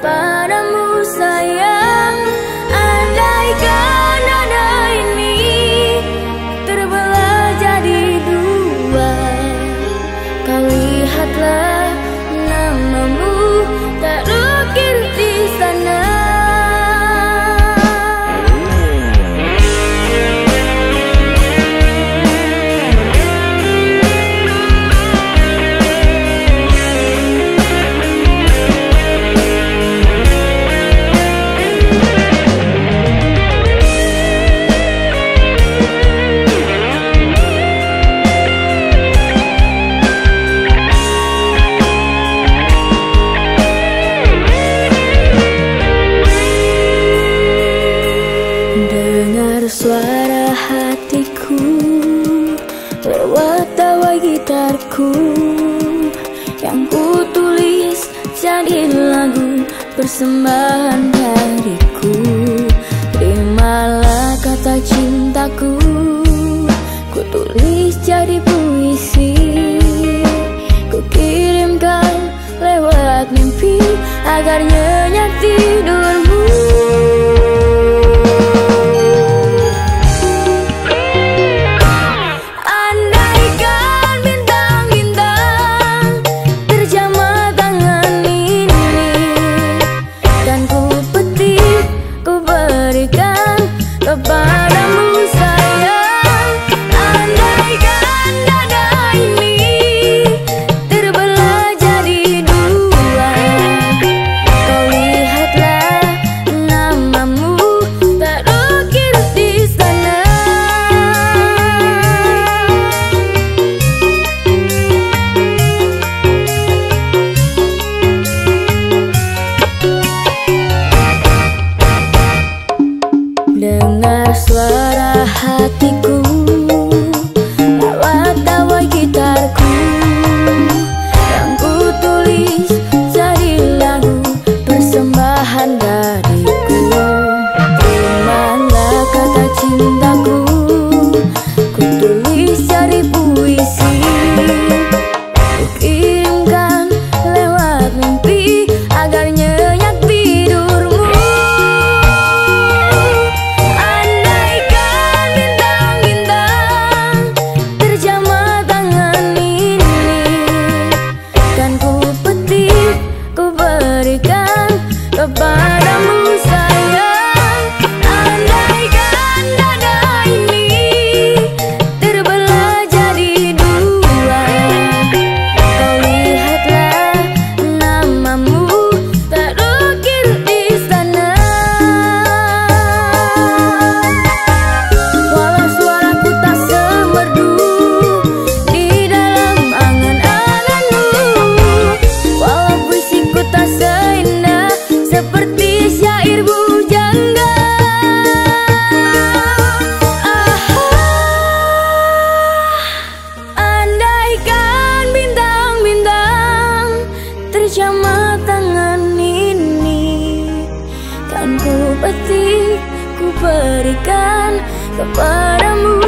吧。Tawa gitarku Yang ku tulis jadi lagu Persembahan dariku. Terimalah kata cintaku Ku tulis jadi puisi. Ku kirimkan lewat mimpi Agar nyenyak hatiku petik ku berikan kepadamu